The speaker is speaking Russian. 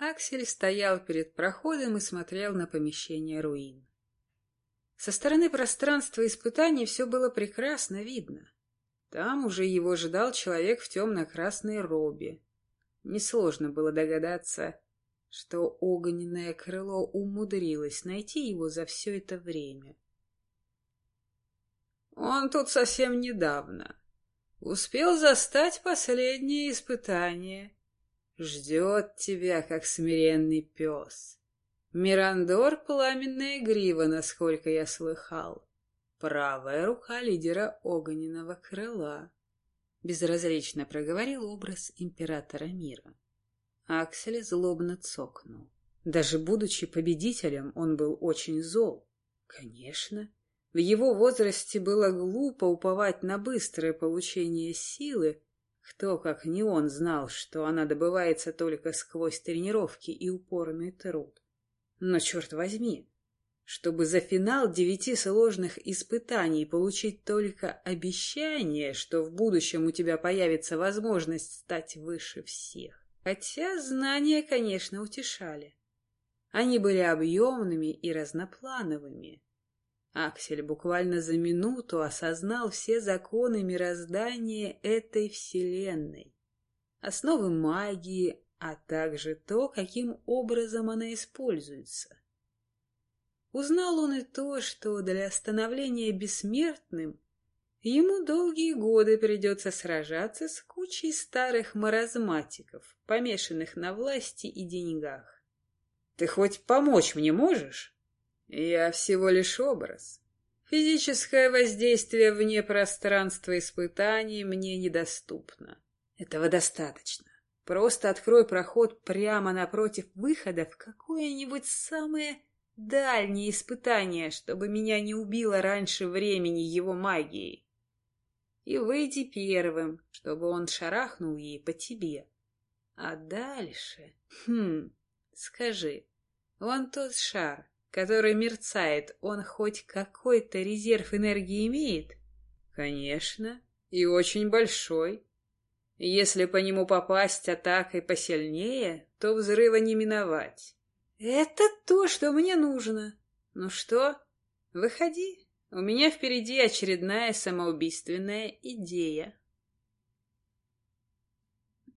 Аксель стоял перед проходом и смотрел на помещение руин. Со стороны пространства испытаний все было прекрасно видно. Там уже его ждал человек в темно-красной робе. Несложно было догадаться, что огненное крыло умудрилось найти его за все это время. Он тут совсем недавно. Успел застать последнее испытание ждет тебя, как смиренный пес. Мирандор — пламенная грива, насколько я слыхал. Правая рука лидера огненного крыла. Безразлично проговорил образ императора мира. Аксель злобно цокнул. Даже будучи победителем, он был очень зол. Конечно, в его возрасте было глупо уповать на быстрое получение силы, кто, как не он, знал, что она добывается только сквозь тренировки и упорный труд. Но, черт возьми, чтобы за финал девяти сложных испытаний получить только обещание, что в будущем у тебя появится возможность стать выше всех. Хотя знания, конечно, утешали. Они были объемными и разноплановыми. Аксель буквально за минуту осознал все законы мироздания этой вселенной, основы магии, а также то, каким образом она используется. Узнал он и то, что для становления бессмертным ему долгие годы придется сражаться с кучей старых маразматиков, помешанных на власти и деньгах. «Ты хоть помочь мне можешь?» Я всего лишь образ. Физическое воздействие вне пространства испытаний мне недоступно. Этого достаточно. Просто открой проход прямо напротив выхода в какое-нибудь самое дальнее испытание, чтобы меня не убило раньше времени его магией. И выйди первым, чтобы он шарахнул ей по тебе. А дальше... Хм, скажи, вон тот шар, который мерцает, он хоть какой-то резерв энергии имеет? Конечно, и очень большой. Если по нему попасть атакой посильнее, то взрыва не миновать. Это то, что мне нужно. Ну что, выходи. У меня впереди очередная самоубийственная идея.